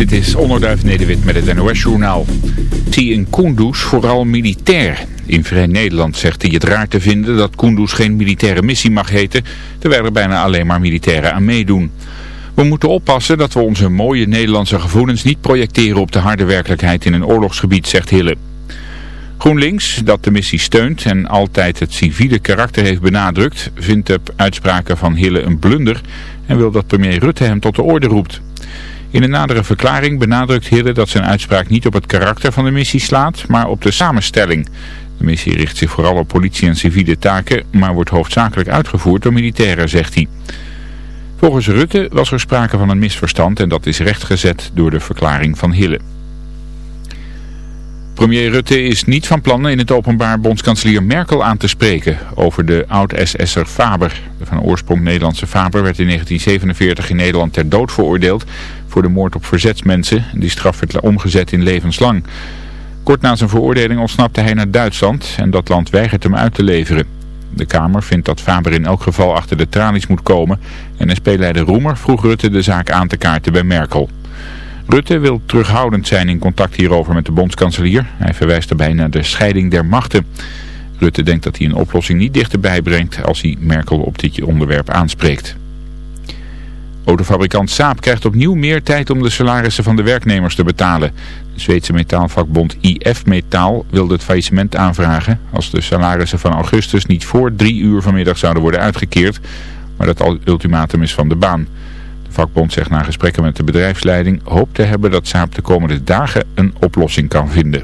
Dit is Onderduif Nederwit met het NOS-journaal. Zie in Kunduz vooral militair. In Vrij Nederland zegt hij het raar te vinden dat Kunduz geen militaire missie mag heten, terwijl er bijna alleen maar militairen aan meedoen. We moeten oppassen dat we onze mooie Nederlandse gevoelens niet projecteren op de harde werkelijkheid in een oorlogsgebied, zegt Hille. GroenLinks, dat de missie steunt en altijd het civiele karakter heeft benadrukt, vindt de uitspraken van Hille een blunder en wil dat premier Rutte hem tot de orde roept. In een nadere verklaring benadrukt Hille dat zijn uitspraak niet op het karakter van de missie slaat, maar op de samenstelling. De missie richt zich vooral op politie en civiele taken, maar wordt hoofdzakelijk uitgevoerd door militairen, zegt hij. Volgens Rutte was er sprake van een misverstand en dat is rechtgezet door de verklaring van Hille. Premier Rutte is niet van plan in het openbaar bondskanselier Merkel aan te spreken over de oud-SS'er Faber. De van oorsprong Nederlandse Faber werd in 1947 in Nederland ter dood veroordeeld voor de moord op verzetsmensen. Die straf werd omgezet in levenslang. Kort na zijn veroordeling ontsnapte hij naar Duitsland en dat land weigert hem uit te leveren. De Kamer vindt dat Faber in elk geval achter de tralies moet komen en SP-leider Roemer vroeg Rutte de zaak aan te kaarten bij Merkel. Rutte wil terughoudend zijn in contact hierover met de bondskanselier. Hij verwijst daarbij naar de scheiding der machten. Rutte denkt dat hij een oplossing niet dichterbij brengt als hij Merkel op dit onderwerp aanspreekt. Autofabrikant Saab krijgt opnieuw meer tijd om de salarissen van de werknemers te betalen. De Zweedse metaalvakbond IF Metaal wilde het faillissement aanvragen als de salarissen van augustus niet voor drie uur vanmiddag zouden worden uitgekeerd. Maar dat ultimatum is van de baan. Vakbond zegt na gesprekken met de bedrijfsleiding hoop te hebben dat Saab de komende dagen een oplossing kan vinden.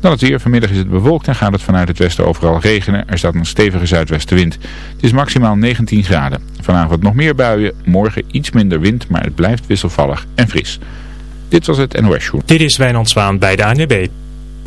Dan het weer. Vanmiddag is het bewolkt en gaat het vanuit het westen overal regenen. Er staat een stevige zuidwestenwind. Het is maximaal 19 graden. Vanavond nog meer buien. Morgen iets minder wind, maar het blijft wisselvallig en fris. Dit was het NOS Show. Dit is Wijnand Zwaan bij de ANWB.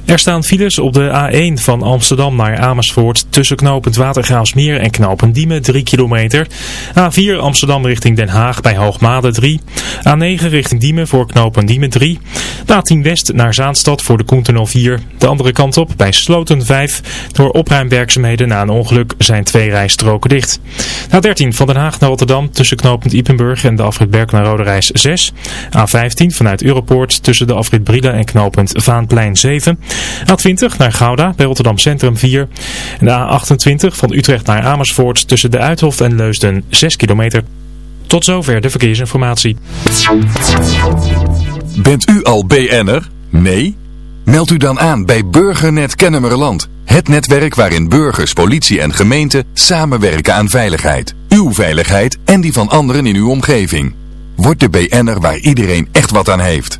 Er staan files op de A1 van Amsterdam naar Amersfoort tussen knooppunt Watergraafsmeer en knooppunt Diemen 3 kilometer. A4 Amsterdam richting Den Haag bij Hoogmade 3. A9 richting Diemen voor knooppunt Diemen 3. A10 West naar Zaanstad voor de Koentunnel 4. De andere kant op bij Sloten 5. Door opruimwerkzaamheden na een ongeluk zijn twee rijstroken dicht. A13 van Den Haag naar Rotterdam tussen knooppunt Ipenburg en de afrit Berk naar Rode Reis 6. A15 vanuit Europoort tussen de afrit Brielen en knooppunt Vaanplein 7. A20 naar Gouda bij Rotterdam Centrum 4. En de A28 van Utrecht naar Amersfoort tussen de Uithof en Leusden 6 kilometer. Tot zover de verkeersinformatie. Bent u al BN'er? Nee? Meld u dan aan bij Burgernet Kennemerland. Het netwerk waarin burgers, politie en gemeente samenwerken aan veiligheid. Uw veiligheid en die van anderen in uw omgeving. Word de BN'er waar iedereen echt wat aan heeft.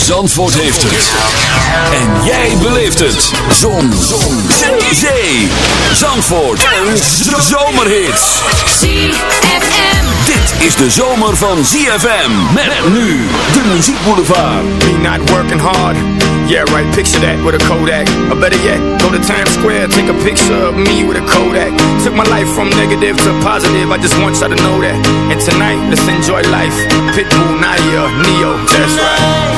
Zandvoort heeft het. En jij beleeft het. Zon. Zon. Zee. Zandvoort. En zomerhits. ZFM. Dit is de zomer van ZFM. Met nu de muziekboulevard. Me not working hard. Yeah, right, picture that with a Kodak. Or better yet, go to Times Square, take a picture of me with a Kodak. Took my life from negative to positive, I just want y'all to know that. And tonight, let's enjoy life. Pitbull, Nadia, Neo, that's right.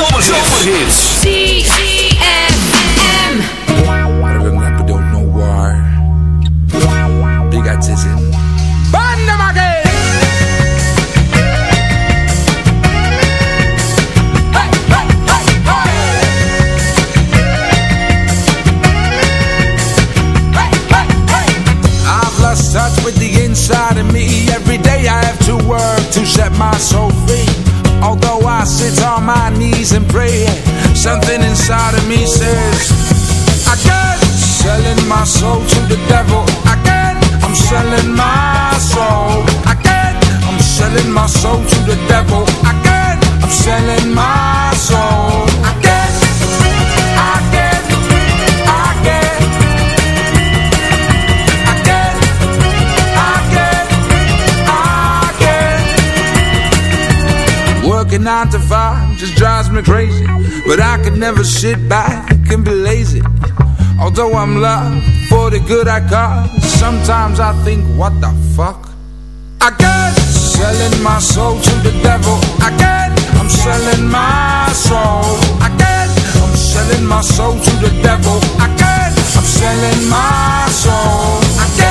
the devil. Can't, I'm selling my soul. I can't, I can't, I can't. Working nine to five just drives me crazy. But I could never sit back and be lazy. Although I'm loved for the good I got, sometimes I think, what the fuck? I got selling my soul to the devil. Got, I'm selling my soul. Got, I'm selling my soul to the devil. Got, I'm selling my soul.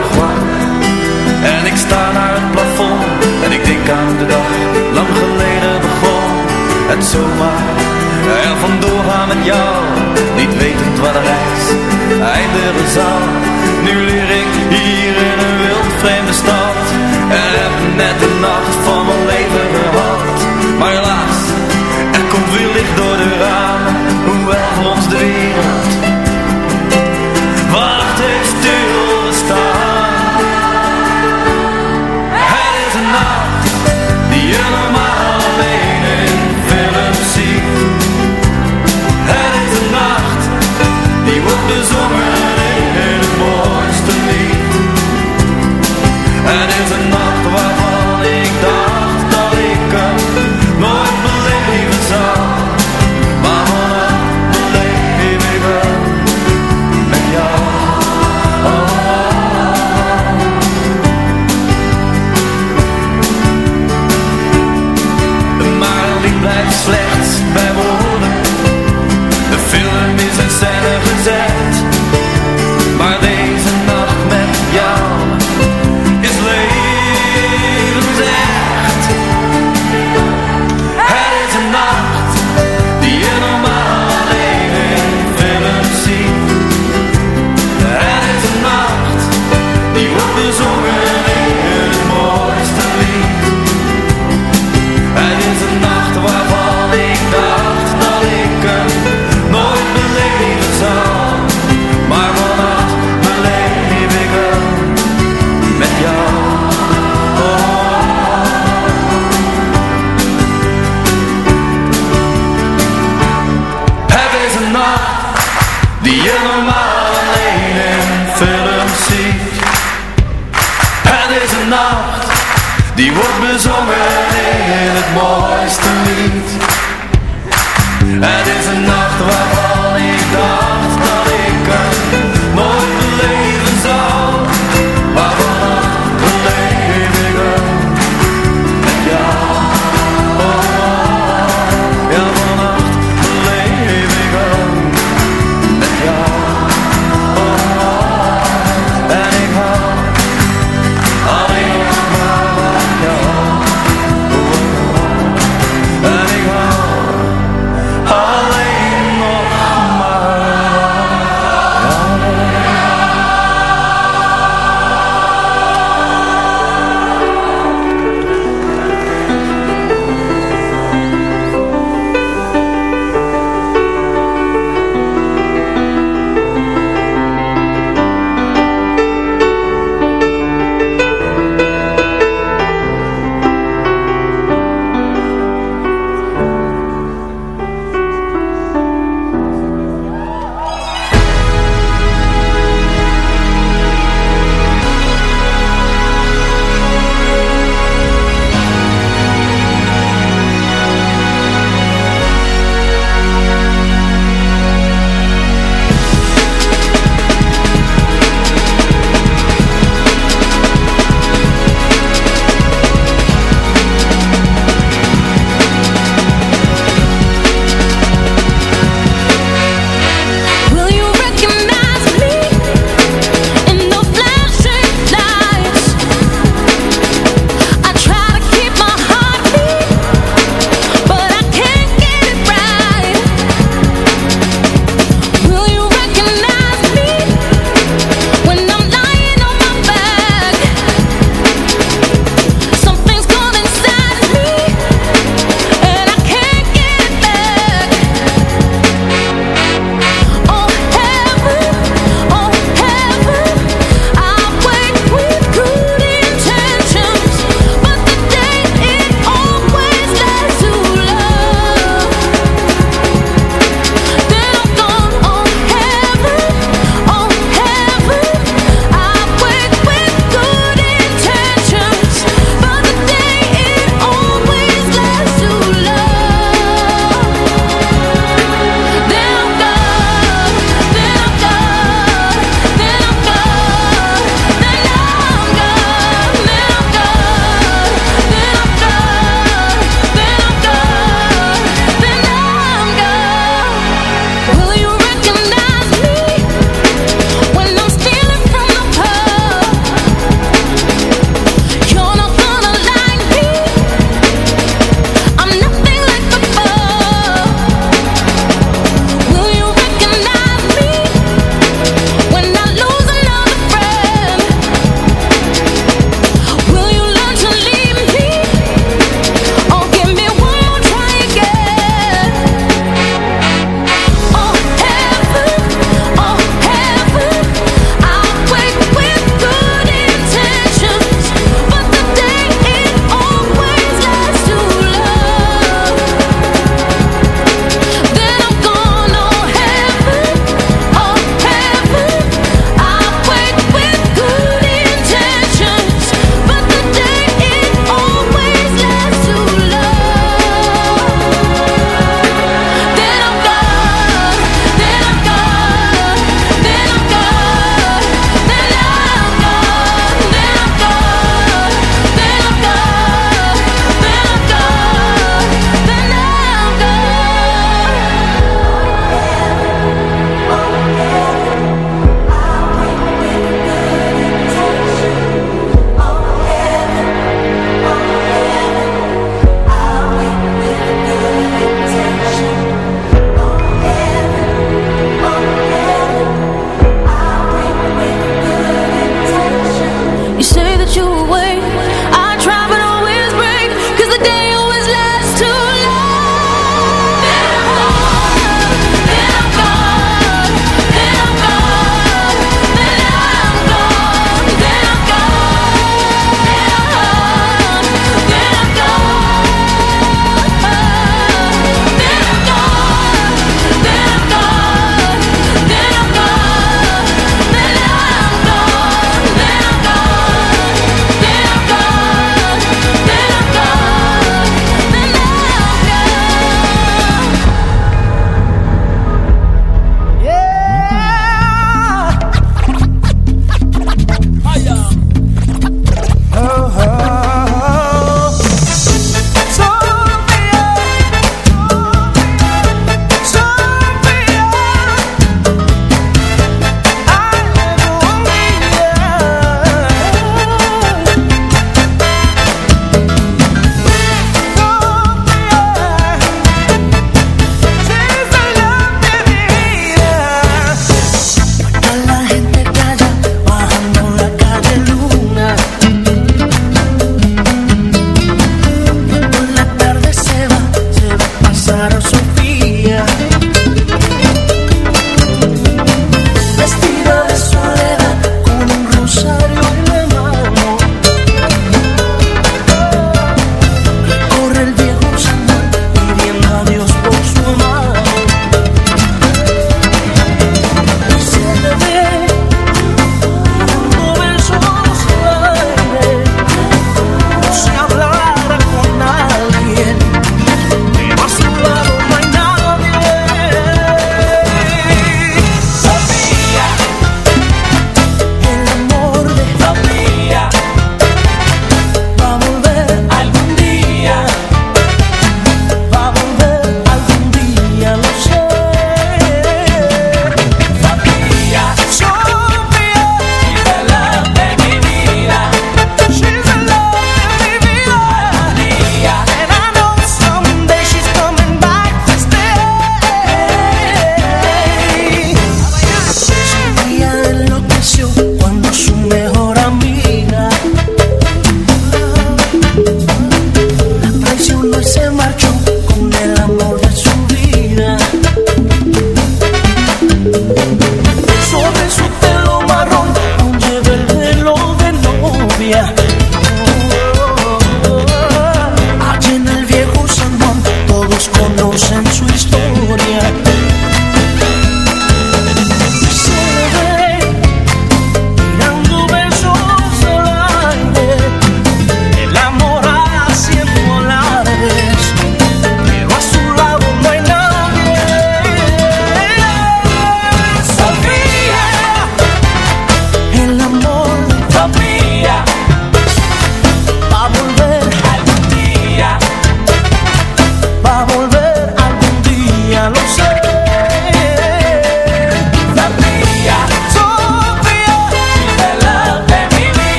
Het zomaar er vandoor gaan met jou, niet wetend waar de reis eindigen zal. Nu leer ik hier in een wild vreemde stad en heb net de nacht van mijn leven gehad. Maar helaas, er komt weer licht door de ramen, hoewel ons de wereld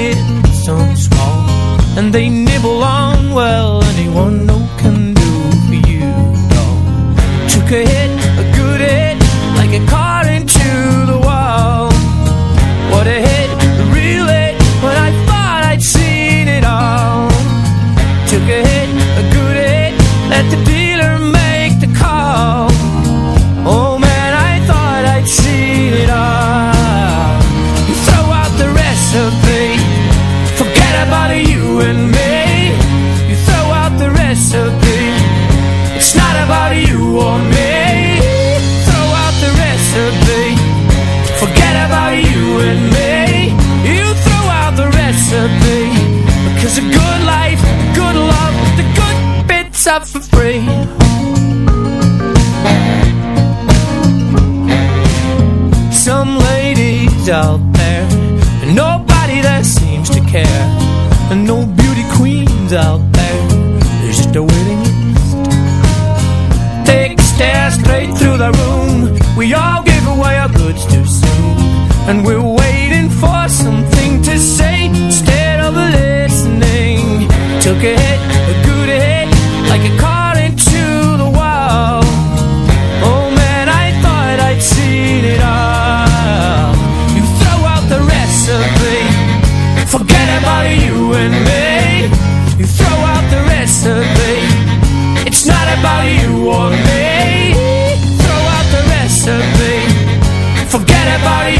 hidden, some small, and they nibble on well anyone no can do for you. dog. Took a hit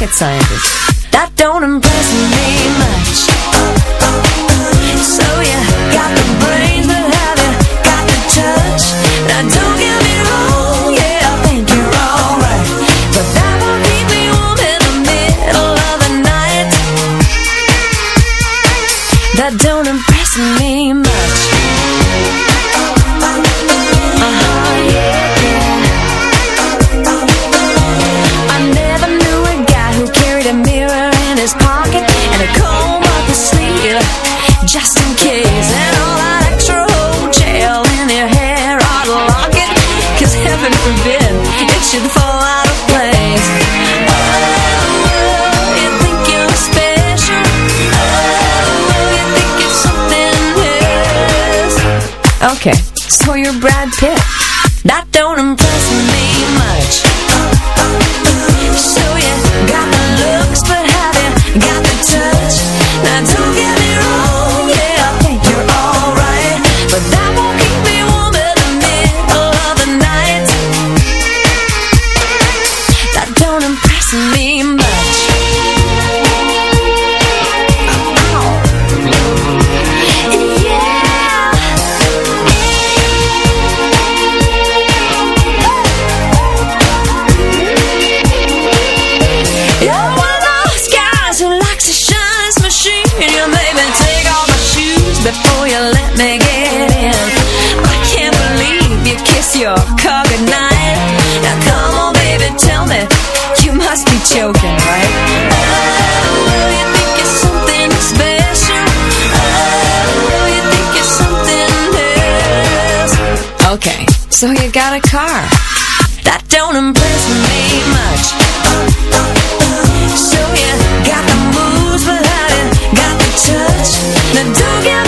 rocket scientist. so you got a car. That don't impress me much. So you got the moves behind it, got the touch. Now don't give